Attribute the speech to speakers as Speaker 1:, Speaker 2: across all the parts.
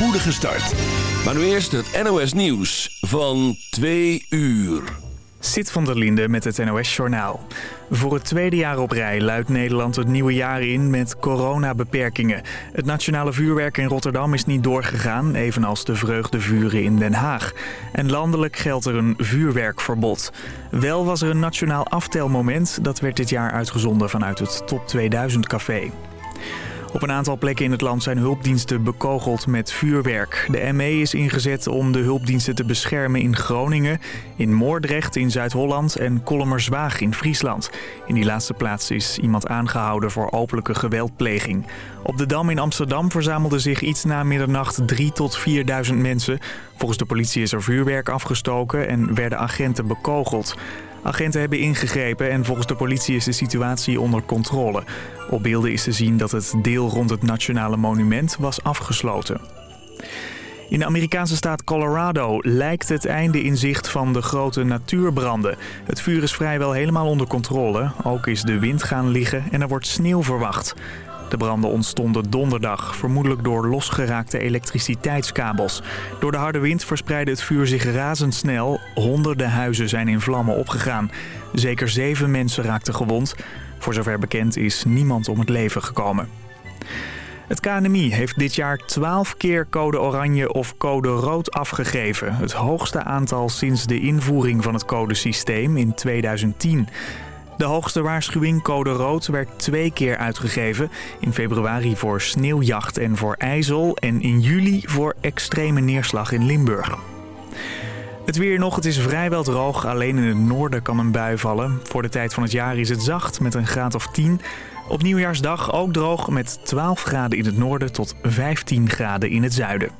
Speaker 1: spoedige start. Maar nu eerst het NOS Nieuws van 2 uur.
Speaker 2: Sit van der Linde met het NOS-journaal. Voor het tweede jaar op rij luidt Nederland het nieuwe jaar in met coronabeperkingen. Het nationale vuurwerk in Rotterdam is niet doorgegaan, evenals de vreugdevuren in Den Haag. En landelijk geldt er een vuurwerkverbod. Wel was er een nationaal aftelmoment, dat werd dit jaar uitgezonden vanuit het Top 2000 Café. Op een aantal plekken in het land zijn hulpdiensten bekogeld met vuurwerk. De ME is ingezet om de hulpdiensten te beschermen in Groningen, in Moordrecht in Zuid-Holland en Kollemerswaag in Friesland. In die laatste plaats is iemand aangehouden voor openlijke geweldpleging. Op de Dam in Amsterdam verzamelden zich iets na middernacht 3 tot 4.000 mensen. Volgens de politie is er vuurwerk afgestoken en werden agenten bekogeld. Agenten hebben ingegrepen en volgens de politie is de situatie onder controle. Op beelden is te zien dat het deel rond het Nationale Monument was afgesloten. In de Amerikaanse staat Colorado lijkt het einde in zicht van de grote natuurbranden. Het vuur is vrijwel helemaal onder controle. Ook is de wind gaan liggen en er wordt sneeuw verwacht. De branden ontstonden donderdag, vermoedelijk door losgeraakte elektriciteitskabels. Door de harde wind verspreidde het vuur zich razendsnel. Honderden huizen zijn in vlammen opgegaan. Zeker zeven mensen raakten gewond. Voor zover bekend is niemand om het leven gekomen. Het KNMI heeft dit jaar 12 keer code oranje of code rood afgegeven. Het hoogste aantal sinds de invoering van het codesysteem in 2010. De hoogste waarschuwing, code rood, werd twee keer uitgegeven. In februari voor sneeuwjacht en voor ijzel en in juli voor extreme neerslag in Limburg. Het weer nog, het is vrijwel droog. Alleen in het noorden kan een bui vallen. Voor de tijd van het jaar is het zacht met een graad of 10. Op nieuwjaarsdag ook droog met 12 graden in het noorden tot 15 graden in het zuiden.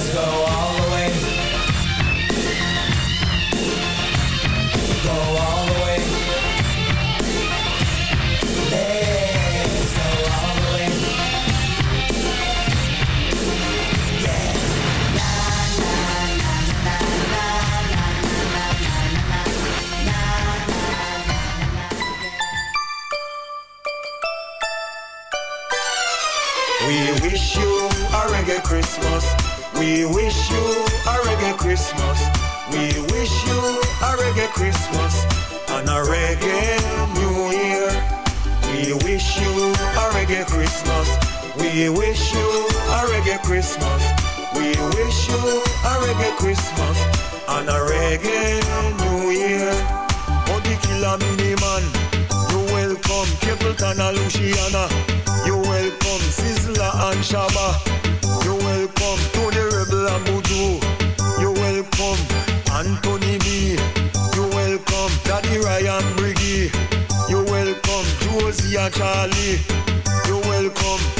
Speaker 3: Let's go.
Speaker 4: Christmas. We wish you a reggae Christmas and a reggae New Year. Oh, Bounty Killer Beenie Man, you welcome Capleton and Luciano. You welcome Sizzla and Shabba. You welcome Tony Rebel and Buju. You welcome Anthony B. You welcome Daddy Ryan Briggy. You welcome Josie and Charlie. You welcome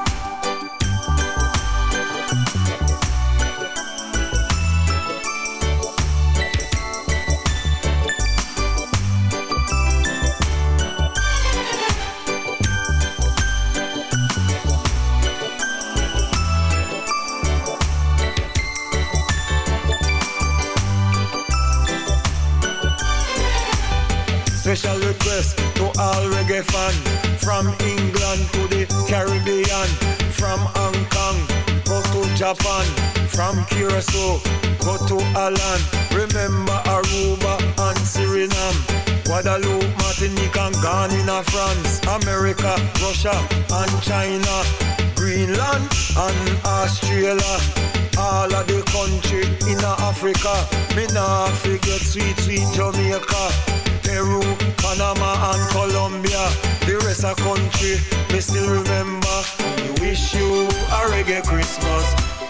Speaker 4: Japan From Curacao, go to Holland Remember Aruba and Suriname Guadeloupe, Martinique and Ghana, France America, Russia and China Greenland and Australia all of the country in Africa. Me nah forget sweet, sweet Jamaica. Peru, Panama and Colombia. The rest of country, me still remember. We wish you a reggae Christmas.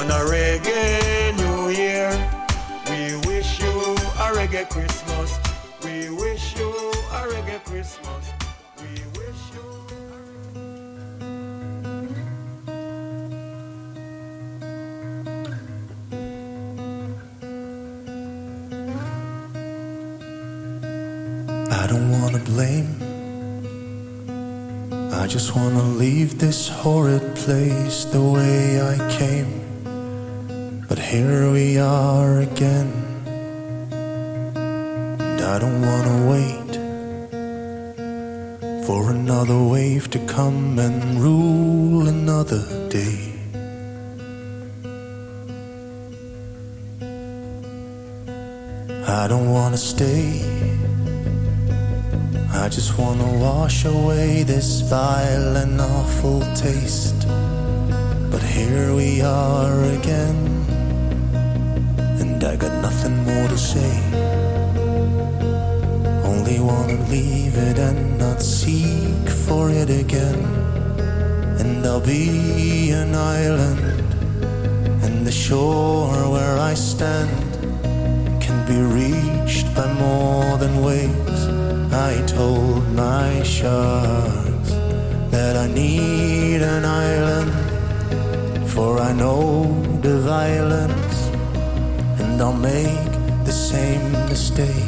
Speaker 4: and a reggae New Year. We wish you a reggae Christmas. We wish you a reggae Christmas. We wish you.
Speaker 5: I don't wanna blame. I just wanna leave this horrid place the way I came. But here we are again. And I don't wanna wait for another wave to come and rule another day. I don't wanna stay. I just wanna wash away this vile and awful taste. But here we are again, and I got nothing more to say. Only wanna leave it and not seek for it again. And I'll be an island, and the shore where I stand can be reached by more than waves. I told my sharks that I need an island, for I know the violence, and I'll make the same mistakes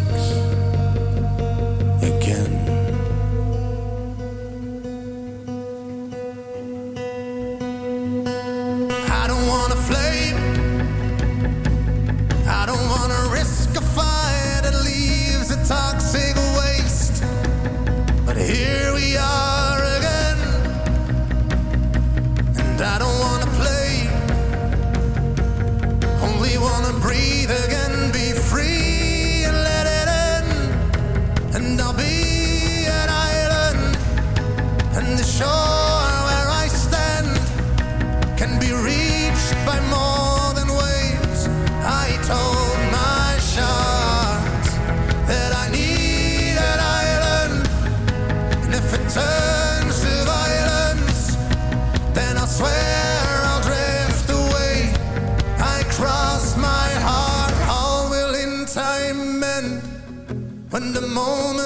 Speaker 5: moment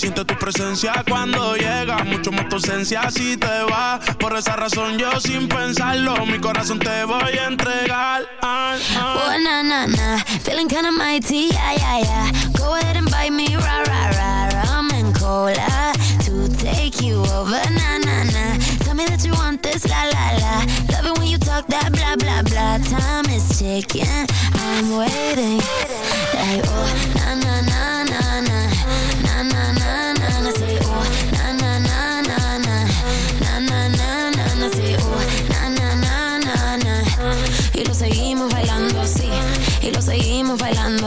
Speaker 6: siente tu presencia cuando llega, mucho más tu ausencia si te va. Por esa razón yo sin pensarlo, mi corazón te voy a entregar. Ah, ah.
Speaker 7: Oh, na, na, na. Feeling kinda mighty, yeah, yeah, yeah. Go ahead and buy me, rah, rah, rah. Rum and cola to take you over, na, na, na. Tell me that you want this, la, la, la. Love it when you talk that blah, blah, blah. Time is ticking, I'm waiting. Like, oh, na, na, na,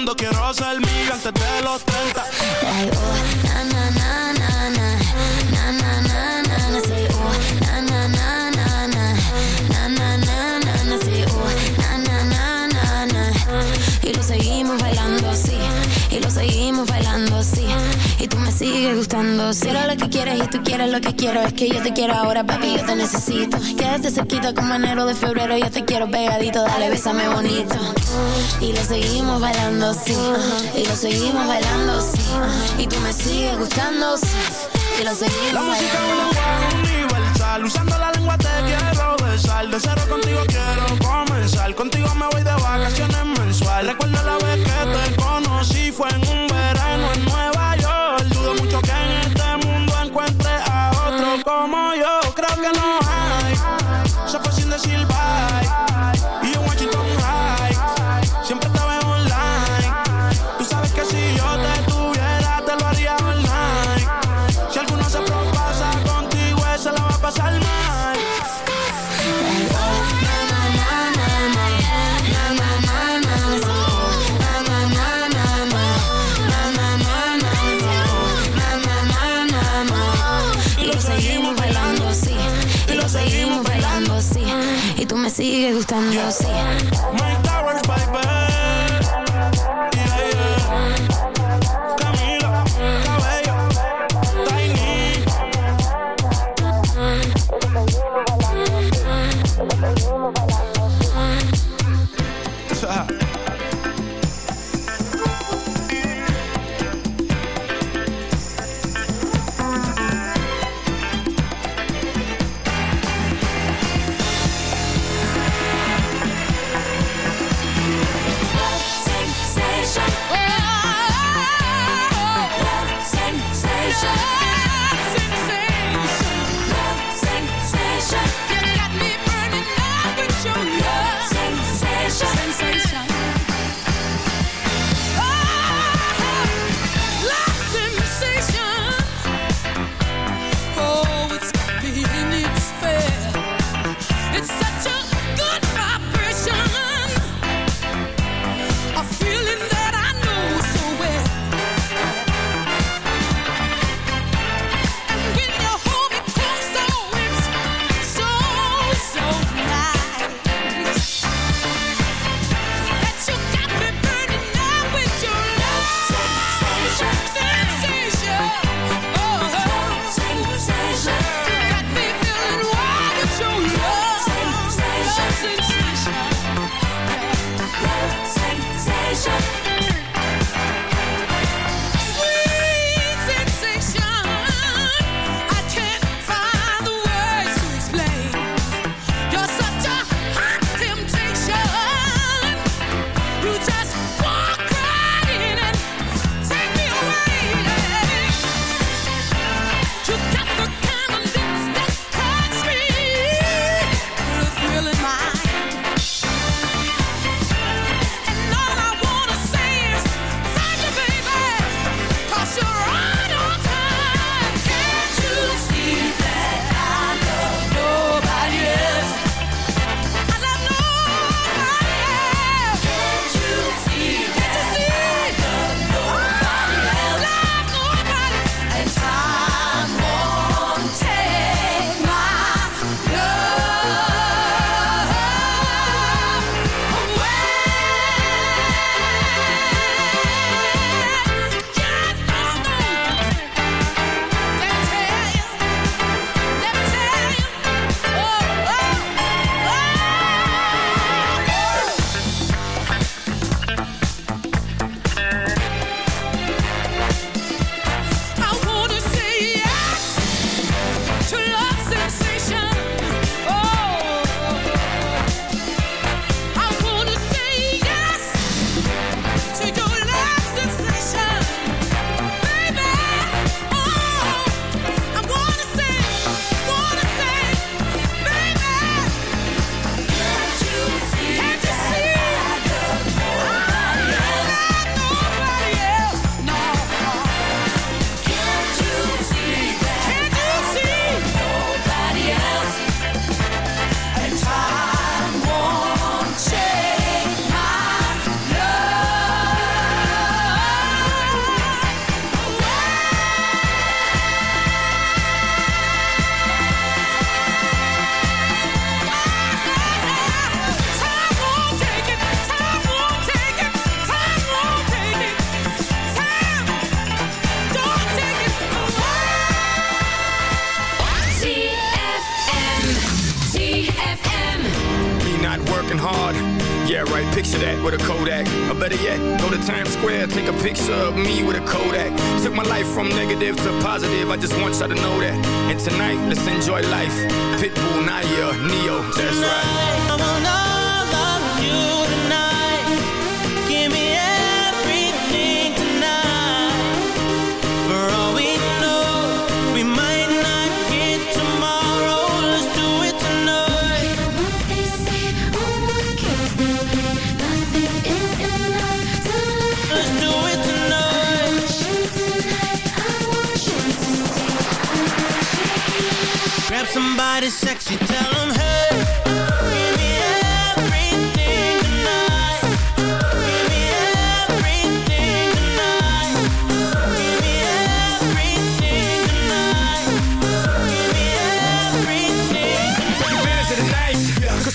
Speaker 6: oceando, quiero ser miga antes de los 30.
Speaker 7: Y tú me sigues gustando. Quiero lo que quieres y tú quieres lo que quiero. Es que yo te quiero ahora, papi, yo te necesito. Quédate cerquita como enero de febrero. Yo te quiero pegadito, dale, bésame bonito. Y lo seguimos bailando así, y lo seguimos bailando así. Y tú me sigues gustando así, y lo seguimos
Speaker 6: La música es universal. Usando la lengua te quiero besar. De cero contigo quiero comenzar. Contigo me voy de vacaciones mensual. Recuerdo la vez
Speaker 7: sigue gustando
Speaker 6: yeah.
Speaker 8: así.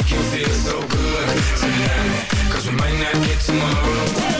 Speaker 9: Make you feel so good tonight. Cause we might not get tomorrow.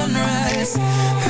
Speaker 7: sunrise.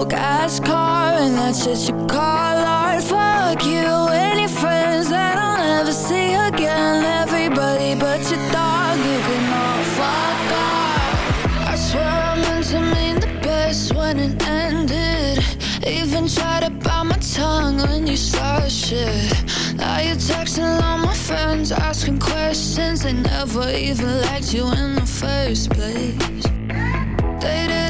Speaker 10: Broke ass car, and that's just your call art. Fuck you, any friends that I'll never see again. Everybody but your dog, you can all fuck off. I swear I meant to mean the best when it ended. Even tried to bite my tongue when you started shit. Now you're texting all my friends, asking questions. They never even liked you in the first place. Dated a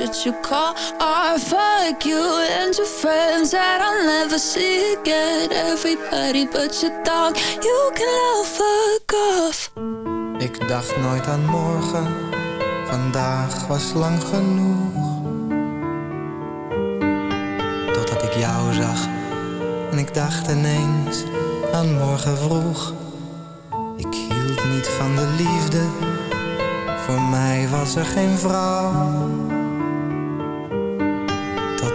Speaker 10: what you call art. Fuck you and your friends that I'll never see again. Everybody but your dog, you can all fuck off.
Speaker 5: Ik dacht nooit aan morgen, vandaag was lang genoeg. Totdat ik jou zag en ik dacht ineens aan morgen vroeg. Ik hield niet van de liefde, voor mij was er geen vrouw.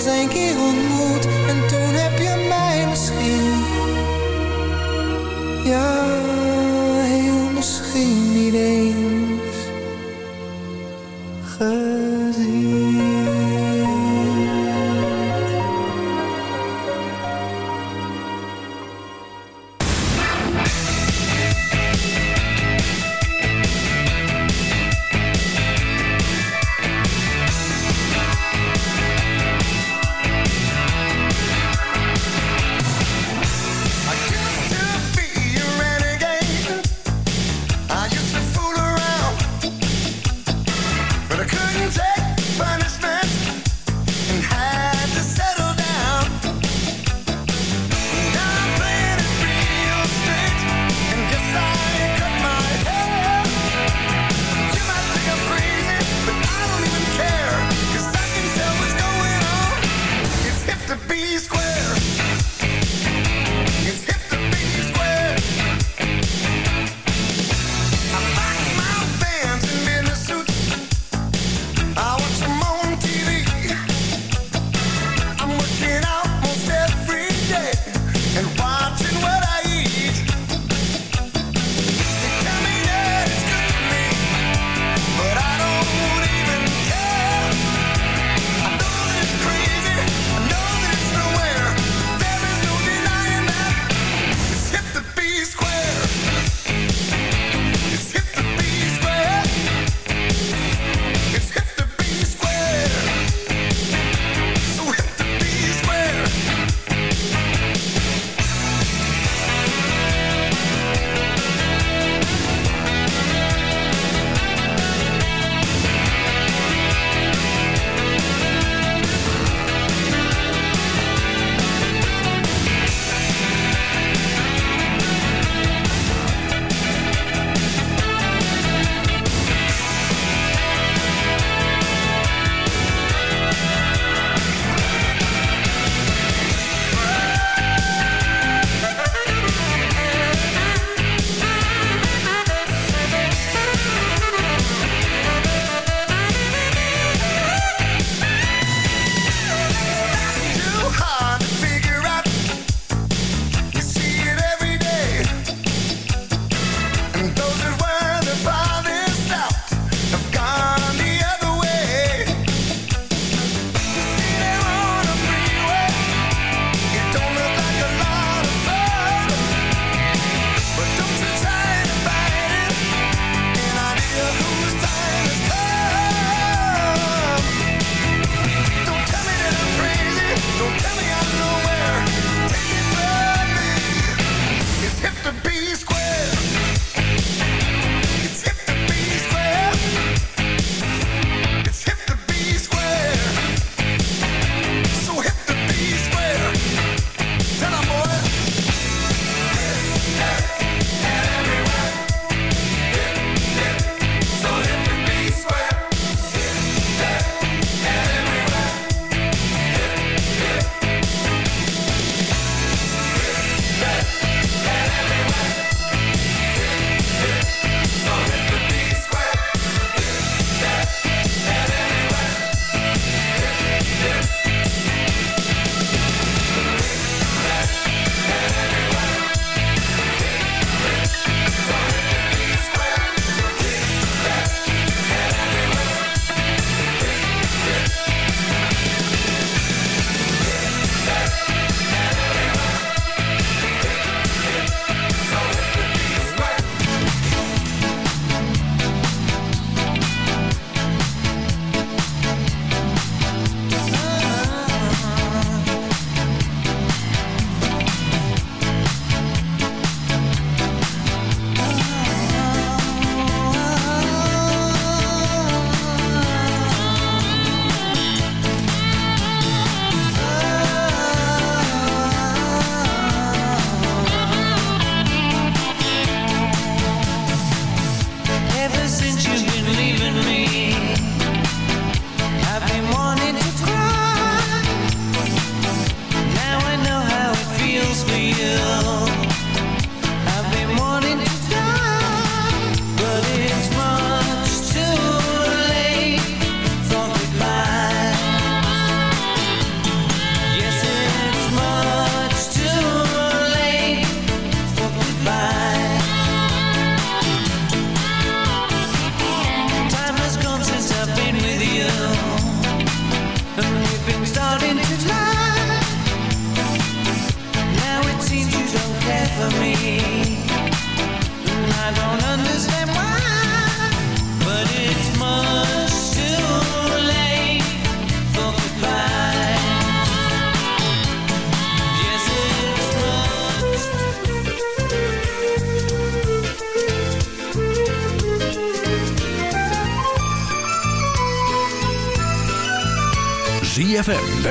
Speaker 11: zijn
Speaker 8: inquiétude